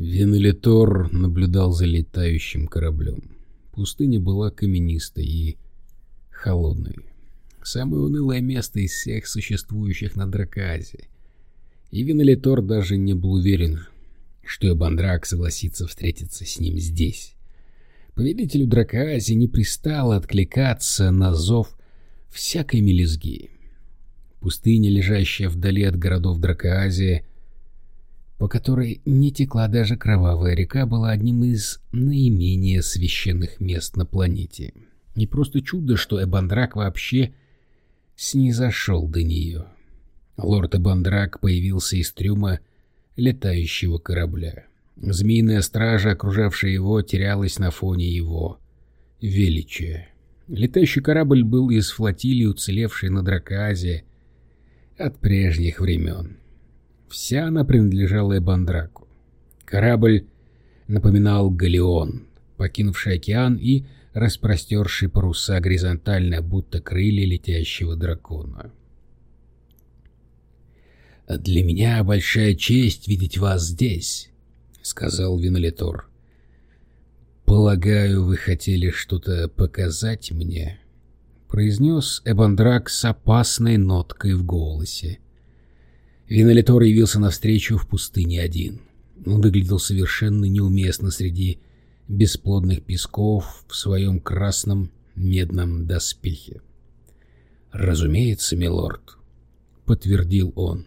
Венелитор наблюдал за летающим кораблем. Пустыня была каменистой и холодной. Самое унылое место из всех существующих на Драказе. И Венелитор даже не был уверен, что Эбандрак согласится встретиться с ним здесь. Повелителю Дракоази не пристало откликаться на зов всякой мелизги. Пустыня, лежащая вдали от городов Дракоазии, по которой не текла даже кровавая река, была одним из наименее священных мест на планете. Не просто чудо, что Эбандрак вообще снизошел до нее. Лорд Эбандрак появился из трюма летающего корабля. Змеиная стража, окружавшая его, терялась на фоне его величия. Летающий корабль был из флотилии, уцелевшей на Дракоазе от прежних времен. Вся она принадлежала Эбандраку. Корабль напоминал галеон, покинувший океан и распростерший паруса горизонтально, будто крылья летящего дракона. «Для меня большая честь видеть вас здесь», — сказал Винолитор. «Полагаю, вы хотели что-то показать мне?» — произнес Эбандрак с опасной ноткой в голосе. Винолитор явился навстречу в пустыне один. Он выглядел совершенно неуместно среди бесплодных песков в своем красном медном доспехе. «Разумеется, милорд», — подтвердил он.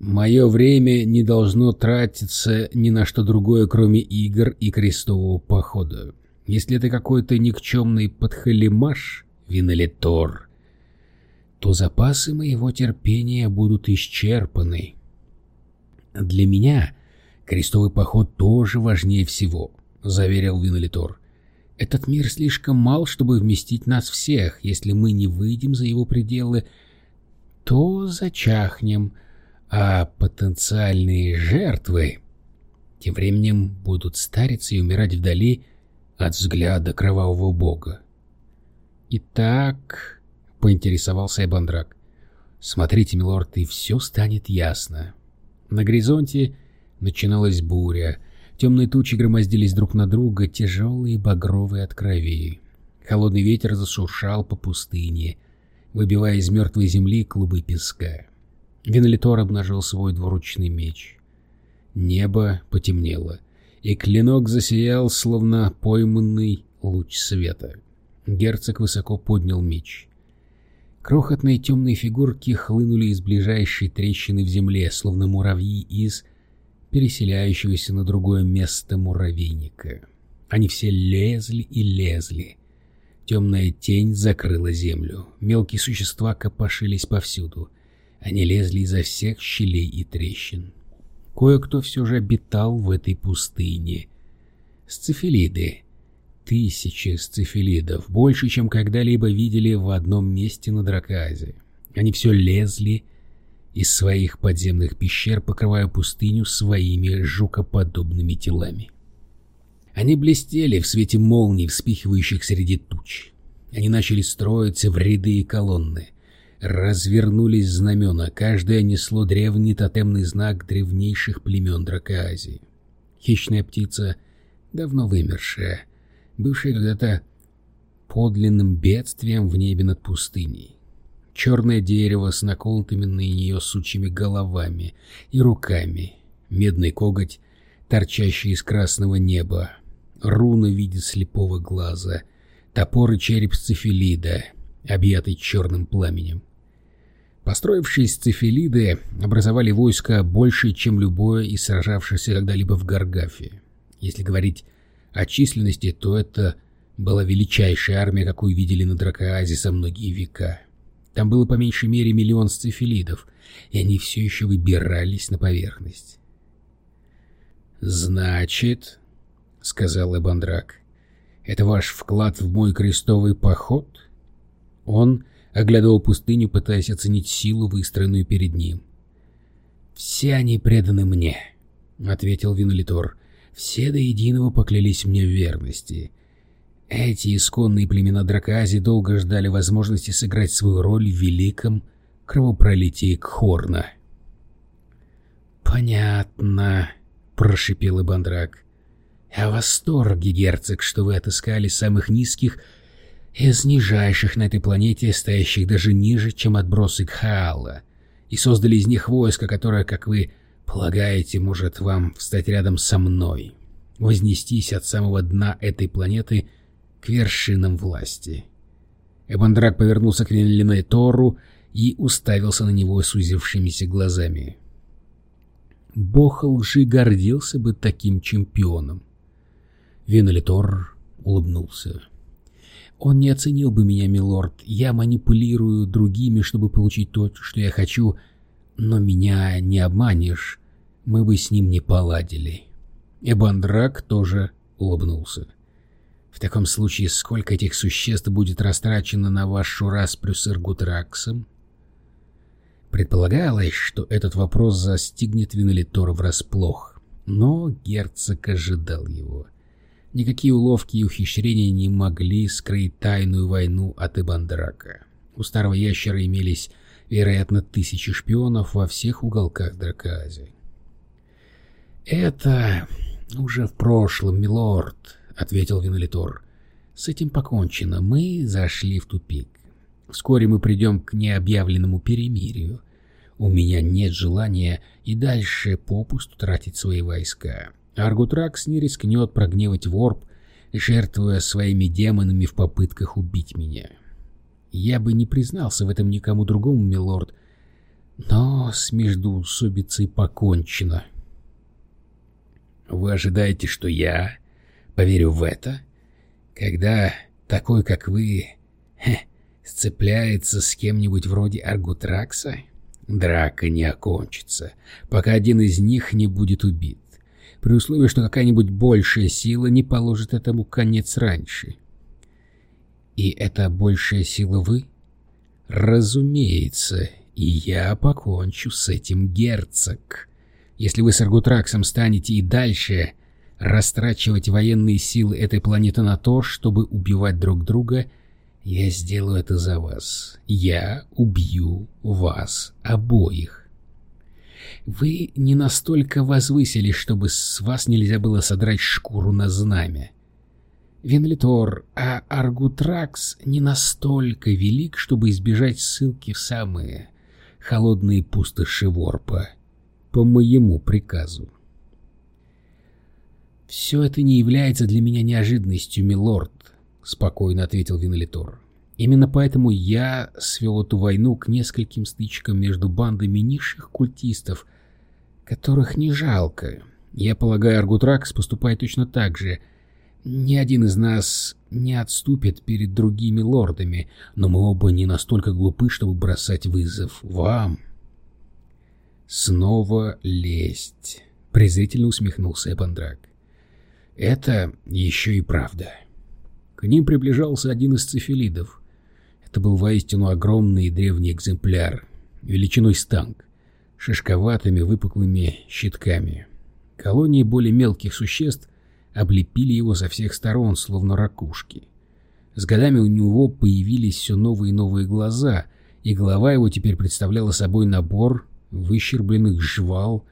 Мое время не должно тратиться ни на что другое, кроме игр и крестового похода. Если это какой-то никчемный подхалимаш, винолитор, то запасы моего терпения будут исчерпаны. Для меня крестовый поход тоже важнее всего, заверил винолитор. Этот мир слишком мал, чтобы вместить нас всех. Если мы не выйдем за его пределы, то зачахнем, — а потенциальные жертвы тем временем будут стариться и умирать вдали от взгляда кровавого бога. «Итак», — поинтересовался Эбандрак, — «смотрите, милорд, и все станет ясно». На горизонте начиналась буря, темные тучи громоздились друг на друга, тяжелые багровые от крови. Холодный ветер зашуршал по пустыне, выбивая из мертвой земли клубы песка. Венелитор обнажил свой двуручный меч. Небо потемнело, и клинок засиял, словно пойманный луч света. Герцог высоко поднял меч. Крохотные темные фигурки хлынули из ближайшей трещины в земле, словно муравьи из переселяющегося на другое место муравейника. Они все лезли и лезли. Темная тень закрыла землю. Мелкие существа копошились повсюду — они лезли изо всех щелей и трещин. Кое-кто все же обитал в этой пустыне. Сцефилиды. Тысячи сцефилидов, больше, чем когда-либо видели в одном месте на Драказе. Они все лезли из своих подземных пещер, покрывая пустыню своими жукоподобными телами. Они блестели в свете молний, вспихивающих среди туч. Они начали строиться в ряды и колонны развернулись знамена, каждое несло древний тотемный знак древнейших племен Дракоазии. Хищная птица, давно вымершая, бывшая когда-то подлинным бедствием в небе над пустыней. Черное дерево с наколотыми на нее сучьими головами и руками, медный коготь, торчащий из красного неба, руна в виде слепого глаза, топор и череп сцефилида, объятый черным пламенем. Построившись цифелиды образовали войско больше, чем любое из сражавшихся когда-либо в Гаргафе. Если говорить о численности, то это была величайшая армия, какую видели на Дракоазе со многие века. Там было по меньшей мере миллион сцефилидов, и они все еще выбирались на поверхность. «Значит, — сказал Эбандрак, — это ваш вклад в мой крестовый поход?» Он оглядывал пустыню, пытаясь оценить силу, выстроенную перед ним. «Все они преданы мне», — ответил Винолитор. «Все до единого поклялись мне в верности. Эти исконные племена Дракази долго ждали возможности сыграть свою роль в великом кровопролитии Кхорна». «Понятно», —— прошипел Ибандрак. «Я в восторге, герцог, что вы отыскали самых низких из нижайших на этой планете, стоящих даже ниже, чем отбросы Кхаала, и создали из них войско, которое, как вы полагаете, может вам встать рядом со мной, вознестись от самого дна этой планеты к вершинам власти». Эбандрак повернулся к Венлиной Тору и уставился на него сузившимися глазами. Бог лжи гордился бы таким чемпионом. Венелитор улыбнулся. Он не оценил бы меня, милорд. Я манипулирую другими, чтобы получить то, что я хочу, но меня не обманешь. Мы бы с ним не поладили. Эбандрак тоже улыбнулся. В таком случае, сколько этих существ будет растрачено на вашу распрю с Иргутраксом? Предполагалось, что этот вопрос застигнет Винолитора врасплох, но герцог ожидал его. Никакие уловки и ухищрения не могли скрыть тайную войну от Ибандрака. У старого ящера имелись, вероятно, тысячи шпионов во всех уголках Дракоазии. «Это уже в прошлом, милорд», — ответил Винолитор. «С этим покончено. Мы зашли в тупик. Вскоре мы придем к необъявленному перемирию. У меня нет желания и дальше попусту тратить свои войска. Аргутракс не рискнет прогневать Ворп, жертвуя своими демонами в попытках убить меня. Я бы не признался в этом никому другому, милорд, но с междуусобицей покончено». «Вы ожидаете, что я поверю в это, когда такой, как вы, хе, сцепляется с кем-нибудь вроде Аргутракса, драка не окончится, пока один из них не будет убит, при условии, что какая-нибудь большая сила не положит этому конец раньше. И эта большая сила вы? Разумеется, и я покончу с этим, герцог. Если вы с Аргутраксом станете и дальше растрачивать военные силы этой планеты на то, чтобы убивать друг друга, я сделаю это за вас. Я убью вас обоих. Вы не настолько возвысились, чтобы с вас нельзя было содрать шкуру на знамя. Венлитор, а Аргутракс не настолько велик, чтобы избежать ссылки в самые холодные пустоши Ворпа по моему приказу. «Все это не является для меня неожиданностью, милорд», — спокойно ответил Винолитор. «Именно поэтому я свел эту войну к нескольким стычкам между бандами низших культистов, которых не жалко. Я полагаю, Аргутракс поступает точно так же. Ни один из нас не отступит перед другими лордами, но мы оба не настолько глупы, чтобы бросать вызов вам». «Снова лесть», — презрительно усмехнулся Эпандрак. Это еще и правда. К ним приближался один из цефилидов. Это был воистину огромный и древний экземпляр, величиной с танк, шишковатыми выпуклыми щитками. Колонии более мелких существ облепили его со всех сторон, словно ракушки. С годами у него появились все новые и новые глаза, и голова его теперь представляла собой набор выщербленных жвал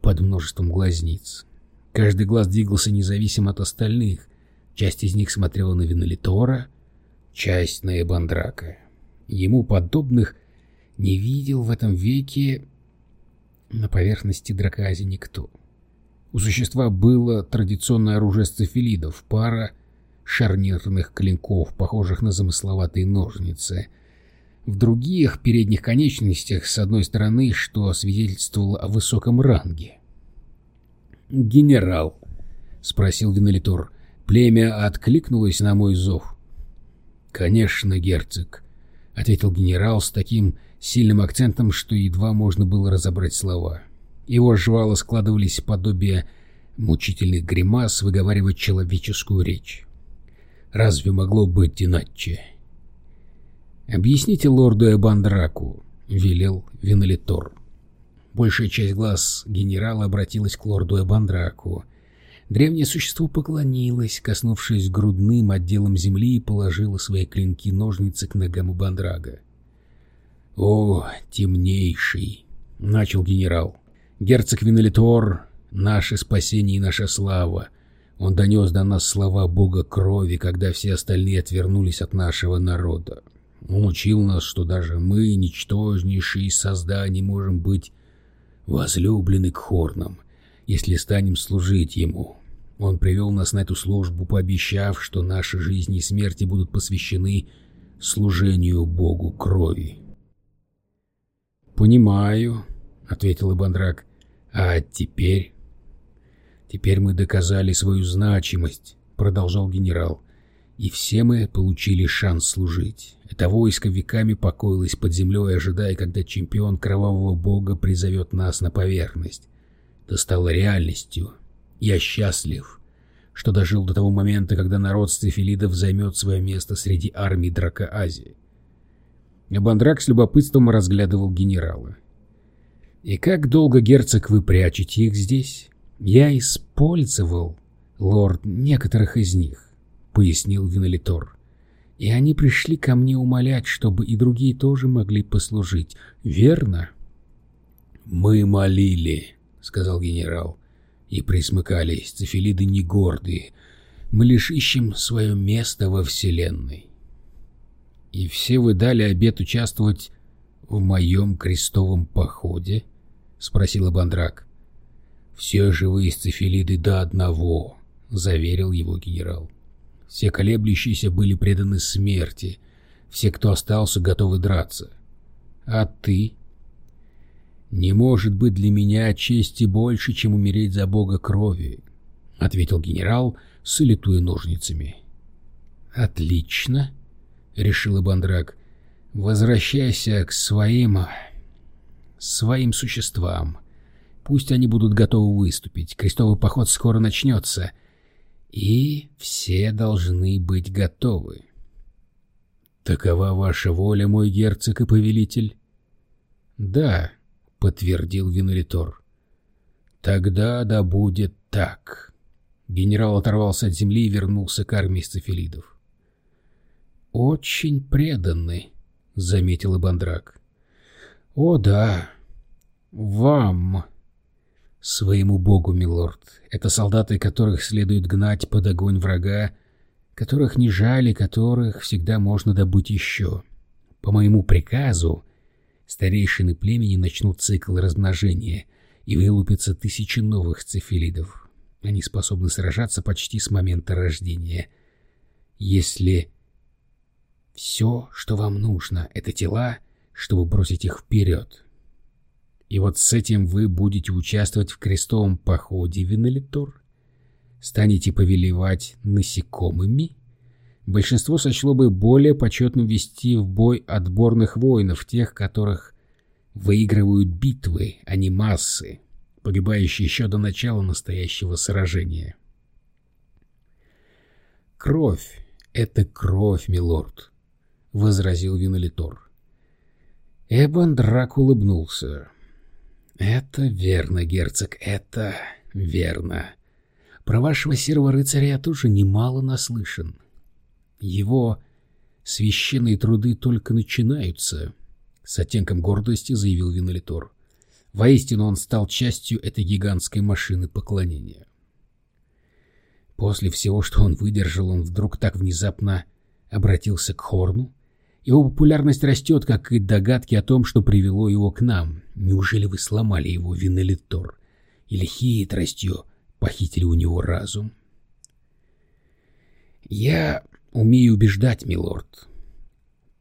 под множеством глазниц. Каждый глаз двигался независимо от остальных. Часть из них смотрела на Винолитора, часть на Эбандрака. Ему подобных не видел в этом веке на поверхности Дракази никто. У существа было традиционное оружие сцефилидов, пара шарнирных клинков, похожих на замысловатые ножницы. В других передних конечностях с одной стороны, что свидетельствовало о высоком ранге. «Генерал», — спросил Винолитор, — «племя откликнулось на мой зов». «Конечно, герцог», — ответил генерал с таким сильным акцентом, что едва можно было разобрать слова. Его жвала складывались подобие мучительных гримас выговаривать человеческую речь. Разве могло быть иначе? «Объясните лорду Эбандраку», — велел Винолитор. Большая часть глаз генерала обратилась к лорду Эбандраку. Древнее существо поклонилось, коснувшись грудным отделом земли и положило свои клинки-ножницы к ногам Эбандрага. «О, темнейший!» — начал генерал. «Герцог Винолитор наше спасение и наша слава. Он донес до нас слова Бога крови, когда все остальные отвернулись от нашего народа. Он учил нас, что даже мы, ничтожнейшие из созданий, можем быть возлюблены к хорнам, если станем служить ему. Он привел нас на эту службу, пообещав, что наши жизни и смерти будут посвящены служению Богу крови. «Понимаю», — ответил Ибандрак. «А теперь...» «Теперь мы доказали свою значимость», — продолжал генерал. «И все мы получили шанс служить. Это войско веками покоилось под землей, ожидая, когда чемпион кровавого бога призовет нас на поверхность. Это стало реальностью. Я счастлив, что дожил до того момента, когда народ Стефилидов займет свое место среди армий Драка Азии. Бандрак с любопытством разглядывал генерала. «И как долго, герцог, вы прячете их здесь?» «Я использовал, лорд, некоторых из них», — пояснил Винолитор. «И они пришли ко мне умолять, чтобы и другие тоже могли послужить. Верно?» «Мы молили», — сказал генерал, — «и присмыкались. Цефилиды не гордые. Мы лишь ищем свое место во Вселенной». «И все вы дали обет участвовать в моем крестовом походе?» — спросил Бандрак. «Все живые сцефилиды до одного», — заверил его генерал. «Все колеблющиеся были преданы смерти, все, кто остался, готовы драться. А ты?» «Не может быть для меня чести больше, чем умереть за бога крови», — ответил генерал, солитуя ножницами. «Отлично», — решил Бандрак. «Возвращайся к своим... своим существам. Пусть они будут готовы выступить. Крестовый поход скоро начнется. И все должны быть готовы». «Такова ваша воля, мой герцог и повелитель?» «Да», — подтвердил Винолитор. «Тогда да будет так». Генерал оторвался от земли и вернулся к армии сцефилидов очень преданный, — заметил Ибандрак. — О, да. Вам, своему богу, милорд. Это солдаты, которых следует гнать под огонь врага, которых не жали, которых всегда можно добыть еще. По моему приказу старейшины племени начнут цикл размножения, и вылупятся тысячи новых цефилидов. Они способны сражаться почти с момента рождения. Если все, что вам нужно, это тела, чтобы бросить их вперед. И вот с этим вы будете участвовать в крестовом походе, Винолитор? Станете повелевать насекомыми? Большинство сочло бы более почетным вести в бой отборных воинов, тех, которых выигрывают битвы, а не массы, погибающие еще до начала настоящего сражения. Кровь — это кровь, милорд возразил Винолитор. Эбон Драк улыбнулся. «Это верно, герцог, это верно. Про вашего серого рыцаря я тоже немало наслышан. Его священные труды только начинаются», — с оттенком гордости заявил Винолитор. Воистину он стал частью этой гигантской машины поклонения. После всего, что он выдержал, он вдруг так внезапно обратился к Хорну, его популярность растет, как и догадки о том, что привело его к нам. Неужели вы сломали его, Винолитор? Или хитростью похитили у него разум? Я умею убеждать, милорд.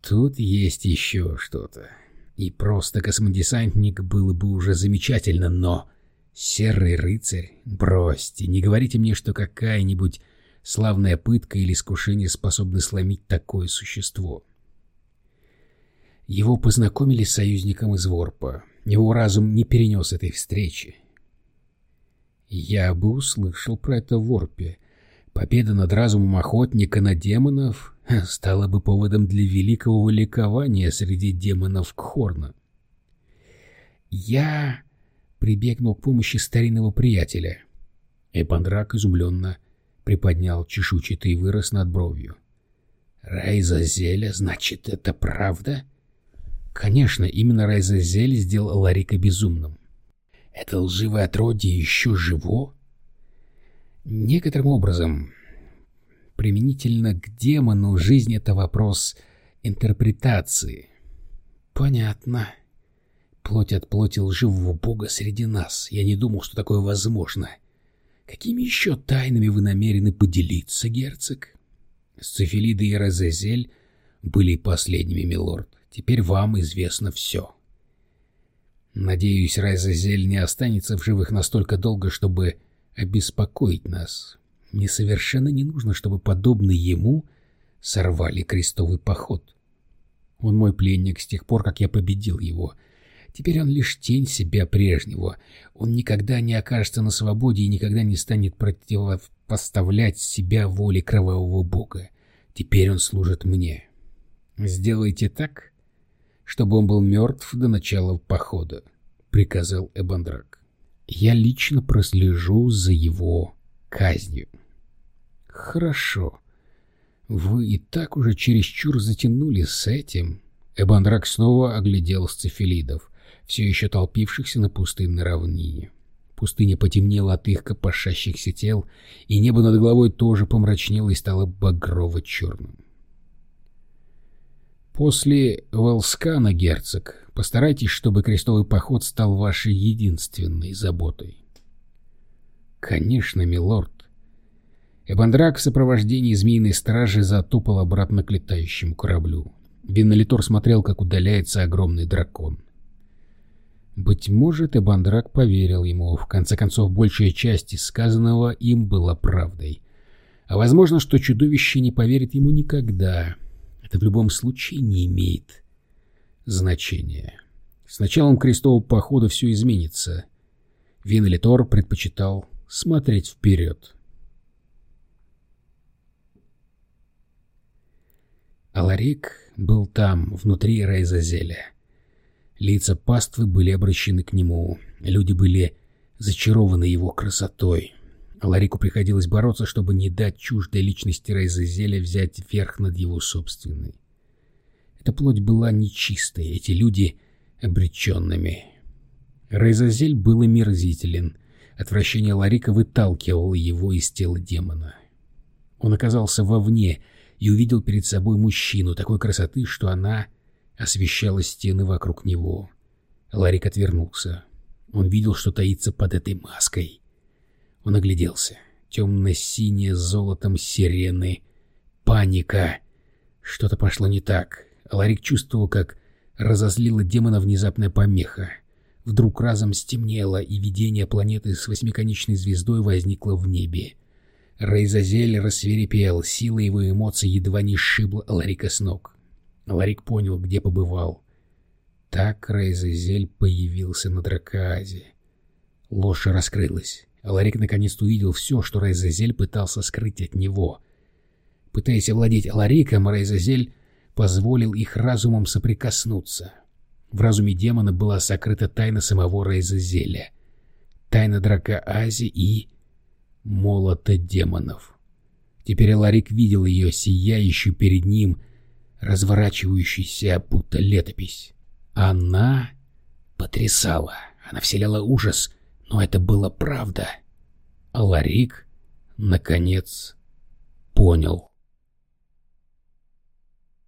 Тут есть еще что-то. И просто космодесантник было бы уже замечательно, но... Серый рыцарь, бросьте, не говорите мне, что какая-нибудь славная пытка или искушение способны сломить такое существо. Его познакомили с союзником из Ворпа. Его разум не перенес этой встречи. Я бы услышал про это в Ворпе. Победа над разумом охотника на демонов стала бы поводом для великого ликования среди демонов Кхорна. Я прибегнул к помощи старинного приятеля. Эпандрак изумленно приподнял чешуйчатый вырос над бровью. «Райза Зеля, значит, это правда?» Конечно, именно Райзазель сделал Ларика безумным. Это лживое отродье еще живо? Некоторым образом, применительно к демону, жизнь — это вопрос интерпретации. Понятно. Плоть от плоти лживого бога среди нас. Я не думал, что такое возможно. Какими еще тайнами вы намерены поделиться, герцог? Сцефилида и Розезель были последними, милорд. Теперь вам известно все. Надеюсь, Розезель не останется в живых настолько долго, чтобы обеспокоить нас. Мне совершенно не нужно, чтобы подобные ему сорвали крестовый поход. Он мой пленник с тех пор, как я победил его — Теперь он лишь тень себя прежнего. Он никогда не окажется на свободе и никогда не станет противопоставлять себя воле кровавого бога. Теперь он служит мне. Сделайте так, чтобы он был мертв до начала похода, — приказал Эбандрак. Я лично прослежу за его казнью. Хорошо. Вы и так уже чересчур затянули с этим. Эбандрак снова оглядел сцефилидов все еще толпившихся на пустынной равнине. Пустыня потемнела от их копошащихся тел, и небо над головой тоже помрачнело и стало багрово-черным. После Волскана, герцог, постарайтесь, чтобы крестовый поход стал вашей единственной заботой. Конечно, милорд. Эбандрак в сопровождении змеиной стражи затопал обратно к летающему кораблю. Винолитор смотрел, как удаляется огромный дракон. Быть может, и Бандрак поверил ему. В конце концов, большая часть сказанного им была правдой. А возможно, что чудовище не поверит ему никогда. Это в любом случае не имеет значения. С началом крестового похода все изменится. Вин предпочитал смотреть вперед. Аларик был там, внутри Рейзазеля. Лица паствы были обращены к нему. Люди были зачарованы его красотой. Ларику приходилось бороться, чтобы не дать чуждой личности Рейзазеля взять верх над его собственной. Эта плоть была нечистой, эти люди — обреченными. Рейзазель был омерзителен. Отвращение Ларика выталкивало его из тела демона. Он оказался вовне и увидел перед собой мужчину такой красоты, что она освещала стены вокруг него. Ларик отвернулся. Он видел, что таится под этой маской. Он огляделся. Темно-синее золотом сирены. Паника. Что-то пошло не так. Ларик чувствовал, как разозлила демона внезапная помеха. Вдруг разом стемнело, и видение планеты с восьмиконечной звездой возникло в небе. Рейзазель рассверепел, сила его эмоций едва не сшибла Ларика с ног. Ларик понял, где побывал. Так Рейзазель появился на Дракоазе. Ложь раскрылась. Ларик наконец увидел все, что Рейзазель пытался скрыть от него. Пытаясь овладеть Лариком, Рейзазель позволил их разумом соприкоснуться. В разуме демона была сокрыта тайна самого Рейзазеля. Тайна Дракоази и... молота демонов. Теперь Ларик видел ее, сияющую перед ним, разворачивающейся будто летопись. Она потрясала, она вселяла ужас, но это была правда. А Ларик, наконец, понял.